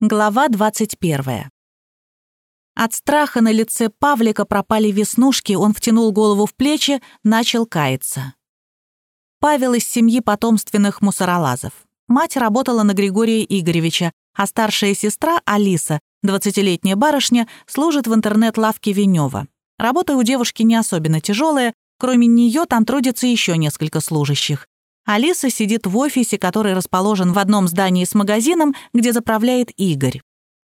Глава 21. От страха на лице Павлика пропали веснушки, он втянул голову в плечи, начал каяться. Павел из семьи потомственных мусоролазов. Мать работала на Григория Игоревича, а старшая сестра Алиса, 20-летняя барышня, служит в интернет-лавке Венева. Работа у девушки не особенно тяжелая, кроме нее там трудится еще несколько служащих. Алиса сидит в офисе, который расположен в одном здании с магазином, где заправляет Игорь.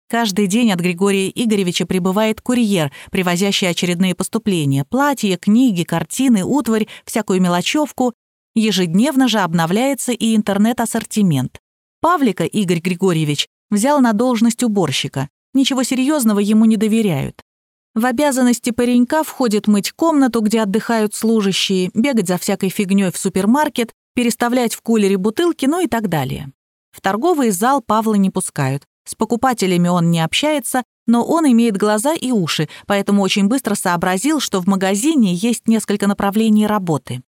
Каждый день от Григория Игоревича прибывает курьер, привозящий очередные поступления, платья, книги, картины, утварь, всякую мелочевку. Ежедневно же обновляется и интернет-ассортимент. Павлика Игорь Григорьевич взял на должность уборщика. Ничего серьезного ему не доверяют. В обязанности паренька входит мыть комнату, где отдыхают служащие, бегать за всякой фигней в супермаркет, переставлять в кулере бутылки, ну и так далее. В торговый зал Павла не пускают. С покупателями он не общается, но он имеет глаза и уши, поэтому очень быстро сообразил, что в магазине есть несколько направлений работы.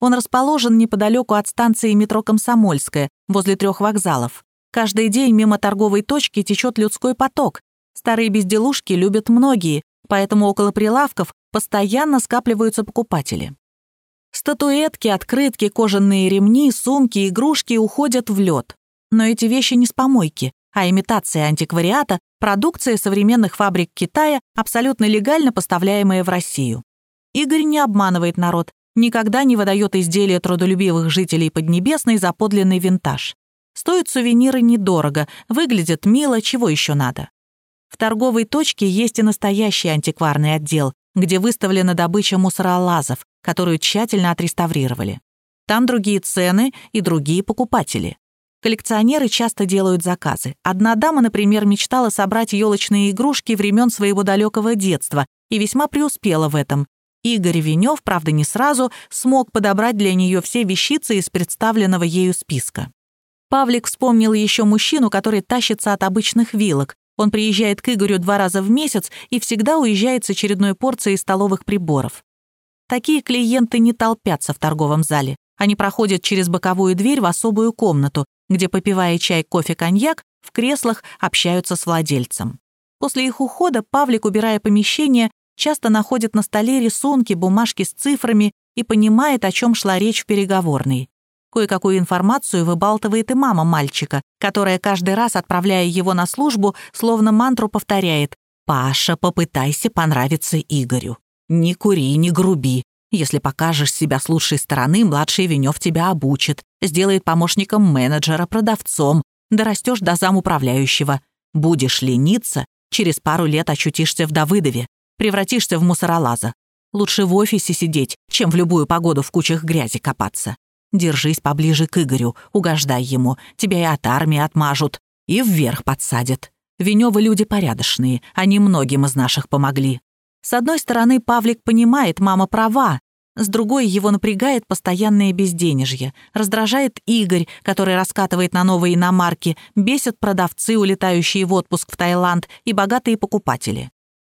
Он расположен неподалеку от станции метро «Комсомольская», возле трех вокзалов. Каждый день мимо торговой точки течет людской поток. Старые безделушки любят многие, поэтому около прилавков постоянно скапливаются покупатели. Статуэтки, открытки, кожаные ремни, сумки, игрушки уходят в лед. Но эти вещи не с помойки, а имитация антиквариата, продукция современных фабрик Китая, абсолютно легально поставляемая в Россию. Игорь не обманывает народ, никогда не выдает изделия трудолюбивых жителей Поднебесной за подлинный винтаж. Стоят сувениры недорого, выглядят мило, чего еще надо. В торговой точке есть и настоящий антикварный отдел, где выставлена добыча мусоролазов, которую тщательно отреставрировали. Там другие цены и другие покупатели. Коллекционеры часто делают заказы. Одна дама, например, мечтала собрать елочные игрушки времен своего далекого детства и весьма преуспела в этом. Игорь Венев, правда не сразу, смог подобрать для нее все вещицы из представленного ею списка. Павлик вспомнил еще мужчину, который тащится от обычных вилок. Он приезжает к Игорю два раза в месяц и всегда уезжает с очередной порцией столовых приборов. Такие клиенты не толпятся в торговом зале. Они проходят через боковую дверь в особую комнату, где, попивая чай, кофе, коньяк, в креслах общаются с владельцем. После их ухода Павлик, убирая помещение, часто находит на столе рисунки, бумажки с цифрами и понимает, о чем шла речь в переговорной. Кое-какую информацию выбалтывает и мама мальчика, которая каждый раз, отправляя его на службу, словно мантру повторяет «Паша, попытайся понравиться Игорю». Не кури, не груби. Если покажешь себя с лучшей стороны, младший Венев тебя обучит, сделает помощником менеджера, продавцом, дорастешь до замуправляющего. Будешь лениться, через пару лет очутишься в Давыдове, превратишься в мусоролаза. Лучше в офисе сидеть, чем в любую погоду в кучах грязи копаться. Держись поближе к Игорю, угождай ему, тебя и от армии отмажут, и вверх подсадят. Венёвы люди порядочные, они многим из наших помогли. С одной стороны, Павлик понимает, мама права, с другой его напрягает постоянное безденежье, раздражает Игорь, который раскатывает на новые иномарки, бесят продавцы, улетающие в отпуск в Таиланд, и богатые покупатели.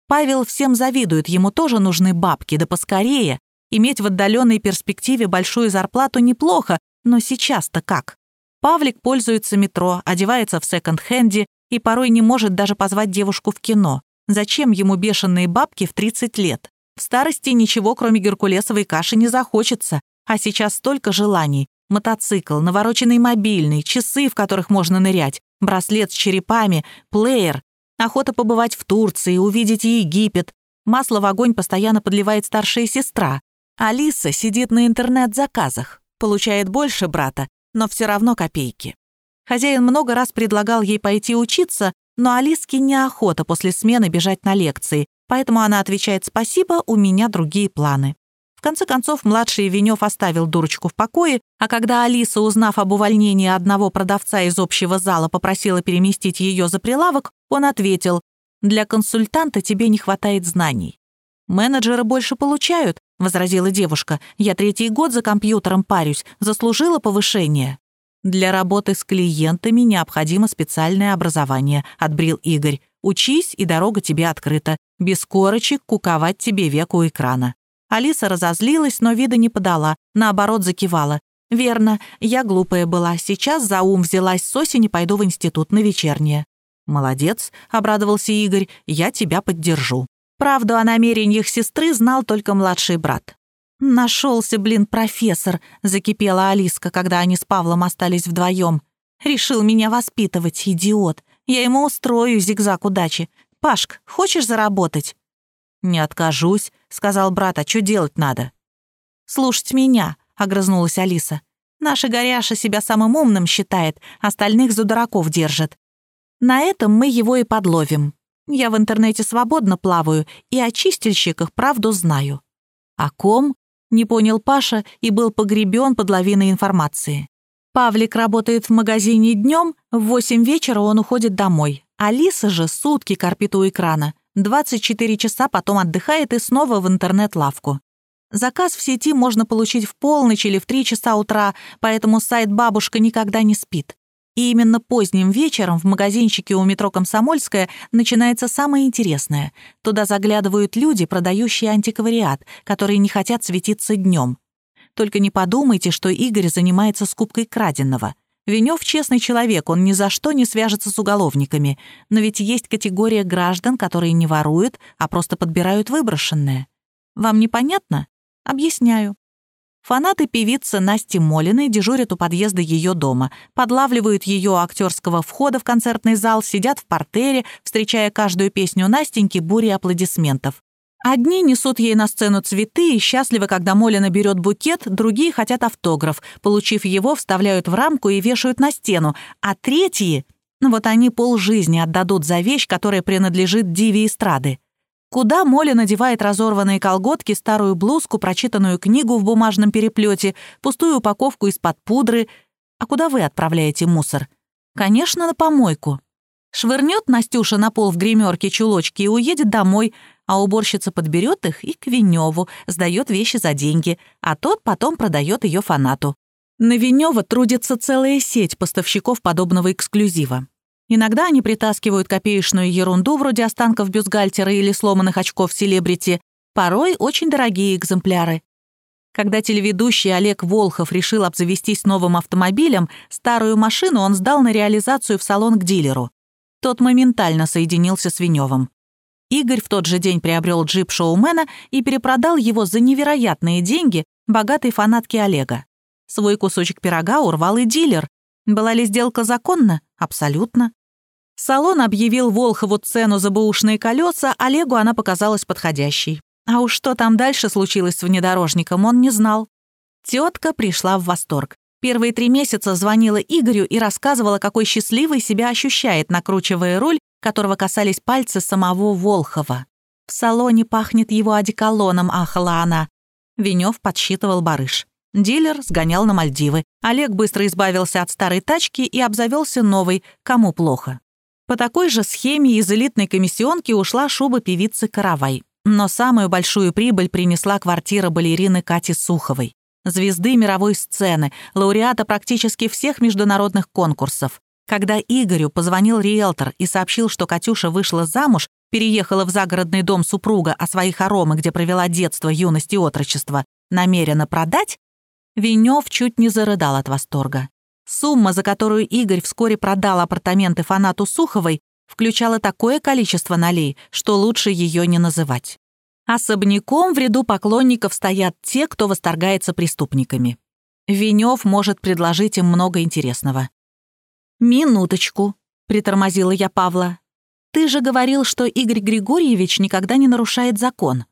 Павел всем завидует, ему тоже нужны бабки, да поскорее. Иметь в отдаленной перспективе большую зарплату неплохо, но сейчас-то как? Павлик пользуется метро, одевается в секонд-хенде и порой не может даже позвать девушку в кино. Зачем ему бешеные бабки в 30 лет? В старости ничего, кроме геркулесовой каши, не захочется. А сейчас столько желаний. Мотоцикл, навороченный мобильный, часы, в которых можно нырять, браслет с черепами, плеер. Охота побывать в Турции, увидеть Египет. Масло в огонь постоянно подливает старшая сестра. Алиса сидит на интернет-заказах. Получает больше брата, но все равно копейки. Хозяин много раз предлагал ей пойти учиться, но Алиске неохота после смены бежать на лекции, поэтому она отвечает «спасибо, у меня другие планы». В конце концов, младший Венев оставил дурочку в покое, а когда Алиса, узнав об увольнении одного продавца из общего зала, попросила переместить ее за прилавок, он ответил «Для консультанта тебе не хватает знаний». «Менеджеры больше получают», — возразила девушка. «Я третий год за компьютером парюсь, заслужила повышение». «Для работы с клиентами необходимо специальное образование», — отбрил Игорь. «Учись, и дорога тебе открыта. Без корочек куковать тебе век у экрана». Алиса разозлилась, но вида не подала, наоборот закивала. «Верно, я глупая была. Сейчас за ум взялась с осени, пойду в институт на вечернее». «Молодец», — обрадовался Игорь, — «я тебя поддержу». Правду о намерениях сестры знал только младший брат. «Нашелся, блин, профессор», — закипела Алиска, когда они с Павлом остались вдвоем. «Решил меня воспитывать, идиот. Я ему устрою зигзаг удачи. Пашк, хочешь заработать?» «Не откажусь», — сказал брат, — «а что делать надо?» «Слушать меня», — огрызнулась Алиса. «Наша Горяша себя самым умным считает, остальных за дураков держит. На этом мы его и подловим. Я в интернете свободно плаваю и о чистильщиках правду знаю». «О ком?» — не понял Паша и был погребен под лавиной информации. Павлик работает в магазине днем, в восемь вечера он уходит домой. Алиса же сутки корпит у экрана. 24 часа потом отдыхает и снова в интернет-лавку. Заказ в сети можно получить в полночь или в 3 часа утра, поэтому сайт «Бабушка» никогда не спит. И именно поздним вечером в магазинчике у метро «Комсомольская» начинается самое интересное. Туда заглядывают люди, продающие антиквариат, которые не хотят светиться днем. Только не подумайте, что Игорь занимается скупкой краденного. Венев честный человек, он ни за что не свяжется с уголовниками. Но ведь есть категория граждан, которые не воруют, а просто подбирают выброшенное. Вам непонятно? Объясняю. Фанаты певицы Насти Молиной дежурят у подъезда ее дома, подлавливают ее у актерского входа в концертный зал, сидят в портере, встречая каждую песню Настеньки бурей аплодисментов. Одни несут ей на сцену цветы и счастливы, когда Молина берет букет, другие хотят автограф. Получив его, вставляют в рамку и вешают на стену. А третьи... Ну вот они полжизни отдадут за вещь, которая принадлежит диве эстрады. Куда Моля надевает разорванные колготки, старую блузку, прочитанную книгу в бумажном переплете, пустую упаковку из-под пудры. А куда вы отправляете мусор? Конечно, на помойку. Швырнет Настюша на пол в гримерке чулочки и уедет домой, а уборщица подберет их и к Веневу, сдает вещи за деньги, а тот потом продает ее фанату. На Венева трудится целая сеть поставщиков подобного эксклюзива. Иногда они притаскивают копеечную ерунду вроде останков бюстгальтера или сломанных очков селебрити, порой очень дорогие экземпляры. Когда телеведущий Олег Волхов решил обзавестись новым автомобилем, старую машину он сдал на реализацию в салон к дилеру. Тот моментально соединился с Веневым. Игорь в тот же день приобрел джип шоумена и перепродал его за невероятные деньги богатой фанатке Олега. Свой кусочек пирога урвал и дилер. Была ли сделка законна? Абсолютно. Салон объявил Волхову цену за бэушные колеса, Олегу она показалась подходящей. А уж что там дальше случилось с внедорожником, он не знал. Тетка пришла в восторг. Первые три месяца звонила Игорю и рассказывала, какой счастливой себя ощущает, накручивая руль которого касались пальцы самого Волхова. В салоне пахнет его одеколоном, ахала она. Венев подсчитывал барыш. Дилер сгонял на Мальдивы. Олег быстро избавился от старой тачки и обзавелся новой, кому плохо. По такой же схеме из элитной комиссионки ушла шуба певицы Каравай. Но самую большую прибыль принесла квартира балерины Кати Суховой. Звезды мировой сцены, лауреата практически всех международных конкурсов. Когда Игорю позвонил риэлтор и сообщил, что Катюша вышла замуж, переехала в загородный дом супруга, а свои хоромы, где провела детство, юность и отрочество, намерена продать, Венев чуть не зарыдал от восторга. Сумма, за которую Игорь вскоре продал апартаменты фанату Суховой, включала такое количество налей, что лучше ее не называть. Особняком в ряду поклонников стоят те, кто восторгается преступниками. Венев может предложить им много интересного. «Минуточку», — притормозила я Павла. «Ты же говорил, что Игорь Григорьевич никогда не нарушает закон».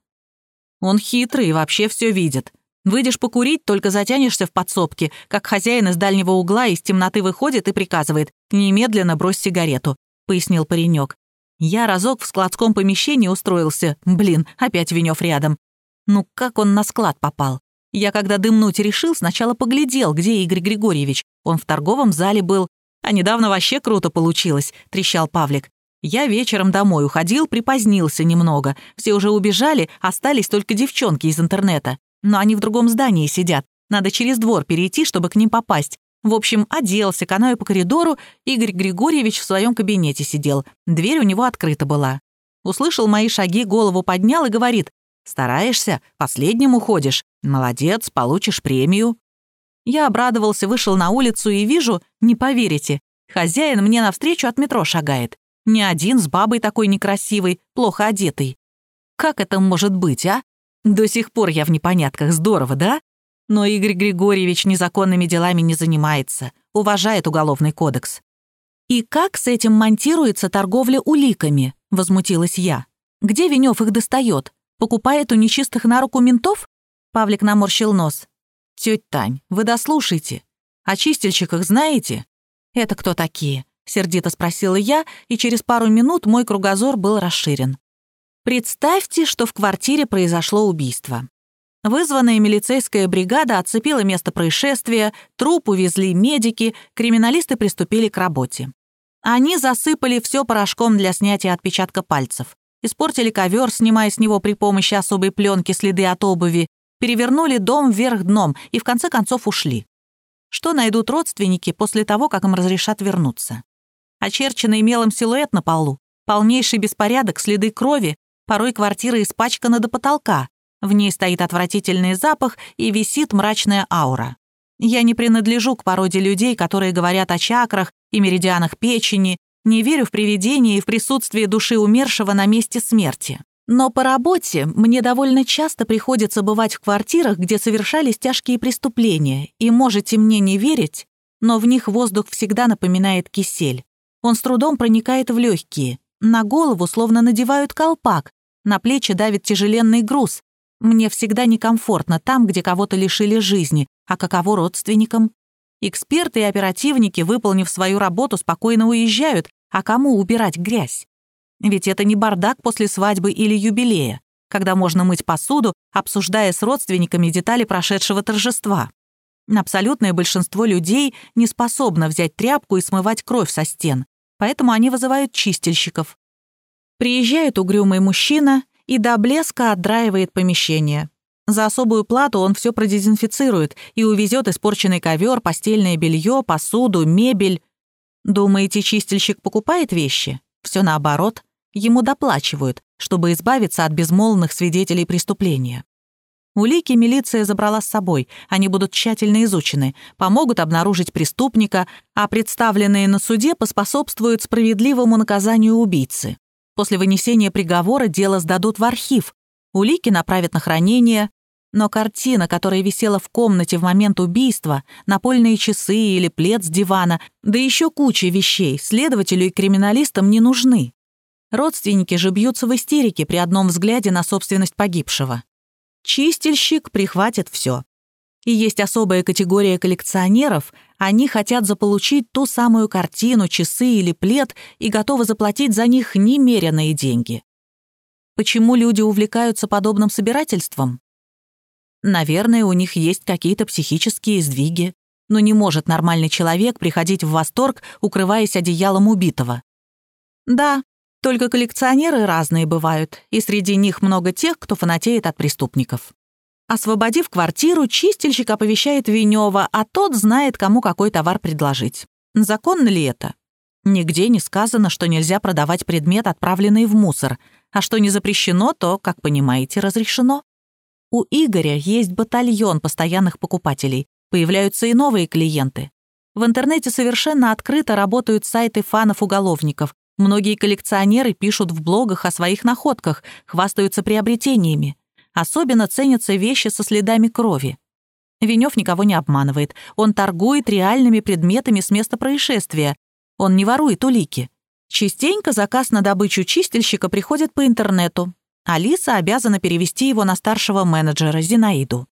«Он хитрый и вообще все видит. Выйдешь покурить, только затянешься в подсобке, как хозяин из дальнего угла из темноты выходит и приказывает «немедленно брось сигарету», — пояснил паренек. Я разок в складском помещении устроился. Блин, опять Венев рядом. Ну как он на склад попал? Я когда дымнуть решил, сначала поглядел, где Игорь Григорьевич. Он в торговом зале был, а недавно вообще круто получилось», — трещал Павлик. «Я вечером домой уходил, припозднился немного. Все уже убежали, остались только девчонки из интернета. Но они в другом здании сидят. Надо через двор перейти, чтобы к ним попасть. В общем, оделся, канаю по коридору, Игорь Григорьевич в своем кабинете сидел. Дверь у него открыта была. Услышал мои шаги, голову поднял и говорит, «Стараешься, последним уходишь. Молодец, получишь премию». Я обрадовался, вышел на улицу и вижу, не поверите, хозяин мне навстречу от метро шагает. Не один с бабой такой некрасивой, плохо одетой. Как это может быть, а? До сих пор я в непонятках, здорово, да? Но Игорь Григорьевич незаконными делами не занимается, уважает уголовный кодекс. «И как с этим монтируется торговля уликами?» — возмутилась я. «Где Венев их достает? Покупает у нечистых на руку ментов?» Павлик наморщил нос. «Тетя Тань, вы дослушайте. О чистильщиках знаете?» «Это кто такие?» — сердито спросила я, и через пару минут мой кругозор был расширен. Представьте, что в квартире произошло убийство. Вызванная милицейская бригада отцепила место происшествия, труп увезли медики, криминалисты приступили к работе. Они засыпали все порошком для снятия отпечатка пальцев, испортили ковер, снимая с него при помощи особой пленки следы от обуви, перевернули дом вверх дном и в конце концов ушли. Что найдут родственники после того, как им разрешат вернуться? Очерченный мелом силуэт на полу, полнейший беспорядок, следы крови, порой квартира испачкана до потолка, в ней стоит отвратительный запах и висит мрачная аура. Я не принадлежу к породе людей, которые говорят о чакрах и меридианах печени, не верю в привидения и в присутствие души умершего на месте смерти. Но по работе мне довольно часто приходится бывать в квартирах, где совершались тяжкие преступления, и можете мне не верить, но в них воздух всегда напоминает кисель. Он с трудом проникает в легкие. На голову словно надевают колпак, на плечи давит тяжеленный груз. Мне всегда некомфортно там, где кого-то лишили жизни, а каково родственникам? Эксперты и оперативники, выполнив свою работу, спокойно уезжают, а кому убирать грязь? Ведь это не бардак после свадьбы или юбилея, когда можно мыть посуду, обсуждая с родственниками детали прошедшего торжества. Абсолютное большинство людей не способно взять тряпку и смывать кровь со стен, поэтому они вызывают чистильщиков. Приезжает угрюмый мужчина и до блеска отдраивает помещение. За особую плату он все продезинфицирует и увезет испорченный ковер, постельное белье, посуду, мебель. Думаете, чистильщик покупает вещи? Все наоборот. Ему доплачивают, чтобы избавиться от безмолвных свидетелей преступления. Улики милиция забрала с собой, они будут тщательно изучены, помогут обнаружить преступника, а представленные на суде поспособствуют справедливому наказанию убийцы. После вынесения приговора дело сдадут в архив, улики направят на хранение, но картина, которая висела в комнате в момент убийства, напольные часы или плед с дивана, да еще куча вещей, следователю и криминалистам не нужны. Родственники же бьются в истерике при одном взгляде на собственность погибшего. Чистильщик прихватит все. И есть особая категория коллекционеров, они хотят заполучить ту самую картину, часы или плед и готовы заплатить за них немеренные деньги. Почему люди увлекаются подобным собирательством? Наверное, у них есть какие-то психические сдвиги. Но не может нормальный человек приходить в восторг, укрываясь одеялом убитого. Да, только коллекционеры разные бывают, и среди них много тех, кто фанатеет от преступников. Освободив квартиру, чистильщик оповещает Венева, а тот знает, кому какой товар предложить. Законно ли это? Нигде не сказано, что нельзя продавать предмет, отправленный в мусор, а что не запрещено, то, как понимаете, разрешено. У Игоря есть батальон постоянных покупателей, появляются и новые клиенты. В интернете совершенно открыто работают сайты фанов-уголовников. Многие коллекционеры пишут в блогах о своих находках, хвастаются приобретениями. Особенно ценятся вещи со следами крови. Венев никого не обманывает. Он торгует реальными предметами с места происшествия. Он не ворует улики. Частенько заказ на добычу чистильщика приходит по интернету. Алиса обязана перевести его на старшего менеджера Зинаиду.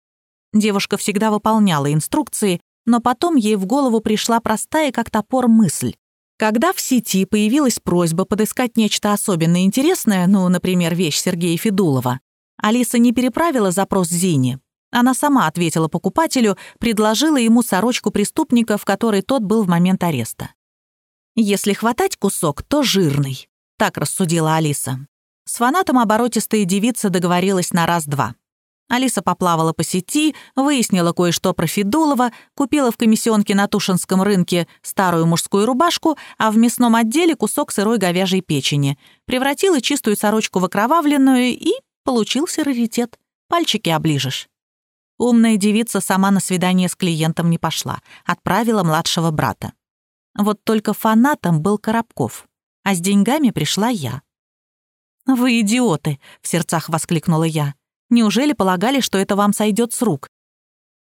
Девушка всегда выполняла инструкции, но потом ей в голову пришла простая, как топор, мысль. Когда в сети появилась просьба подыскать нечто особенно интересное, ну, например, вещь Сергея Федулова, Алиса не переправила запрос Зине. Она сама ответила покупателю, предложила ему сорочку преступника, в которой тот был в момент ареста. «Если хватать кусок, то жирный», — так рассудила Алиса. С фанатом оборотистая девица договорилась на раз-два. Алиса поплавала по сети, выяснила кое-что про Федулова, купила в комиссионке на Тушинском рынке старую мужскую рубашку, а в мясном отделе кусок сырой говяжьей печени, превратила чистую сорочку в окровавленную и получился раритет. Пальчики оближешь. Умная девица сама на свидание с клиентом не пошла, отправила младшего брата. Вот только фанатом был Коробков. а с деньгами пришла я. «Вы идиоты!» — в сердцах воскликнула я. «Неужели полагали, что это вам сойдет с рук?»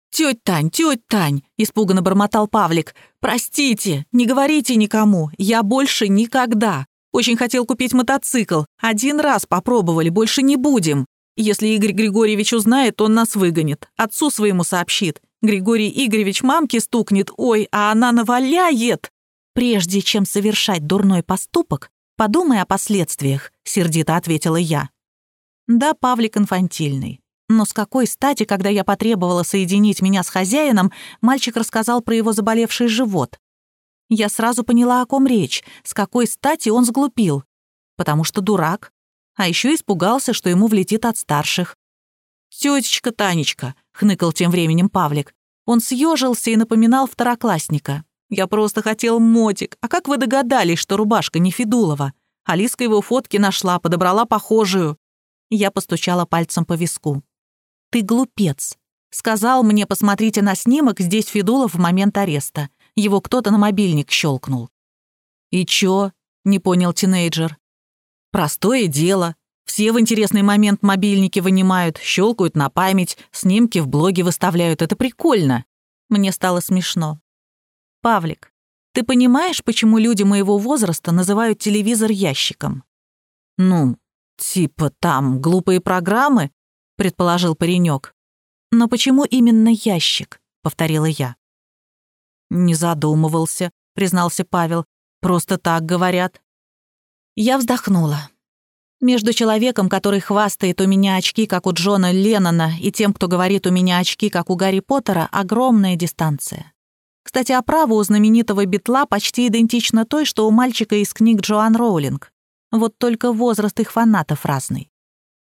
«Тёть Тань, тёть Тань!» — испуганно бормотал Павлик. «Простите, не говорите никому, я больше никогда. Очень хотел купить мотоцикл. Один раз попробовали, больше не будем. Если Игорь Григорьевич узнает, он нас выгонит. Отцу своему сообщит. Григорий Игоревич мамке стукнет, ой, а она наваляет. Прежде чем совершать дурной поступок, подумай о последствиях, сердито ответила я. Да, Павлик инфантильный. Но с какой стати, когда я потребовала соединить меня с хозяином, мальчик рассказал про его заболевший живот? Я сразу поняла, о ком речь, с какой стати он сглупил. Потому что дурак. А еще испугался, что ему влетит от старших. «Тетечка Танечка», — хныкал тем временем Павлик. Он съежился и напоминал второклассника. «Я просто хотел мотик. А как вы догадались, что рубашка не Федулова? Алиска его фотки нашла, подобрала похожую». Я постучала пальцем по виску. «Ты глупец. Сказал мне, посмотрите на снимок, здесь Федулов в момент ареста. Его кто-то на мобильник щелкнул». «И чё?» — не понял тинейджер. «Простое дело. Все в интересный момент мобильники вынимают, щелкают на память, снимки в блоге выставляют. Это прикольно. Мне стало смешно. Павлик, ты понимаешь, почему люди моего возраста называют телевизор ящиком? Ну, типа там глупые программы, предположил паренек. Но почему именно ящик? повторила я. Не задумывался, признался Павел. Просто так говорят. Я вздохнула. Между человеком, который хвастает у меня очки, как у Джона Леннона, и тем, кто говорит у меня очки, как у Гарри Поттера, огромная дистанция. Кстати, оправа у знаменитого битла почти идентична той, что у мальчика из книг Джоан Роулинг. Вот только возраст их фанатов разный.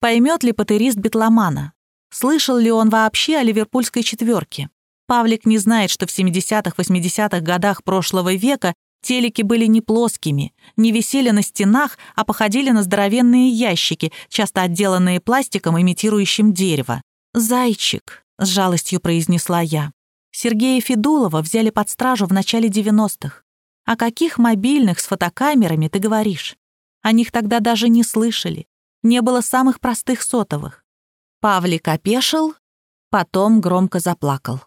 Поймет ли патерист битломана? Слышал ли он вообще о ливерпульской четверке? Павлик не знает, что в 70-80-х годах прошлого века Телеки были не плоскими, не висели на стенах, а походили на здоровенные ящики, часто отделанные пластиком, имитирующим дерево. «Зайчик», — с жалостью произнесла я. Сергея Федулова взяли под стражу в начале 90-х. О каких мобильных с фотокамерами ты говоришь? О них тогда даже не слышали. Не было самых простых сотовых. Павлик опешил, потом громко заплакал.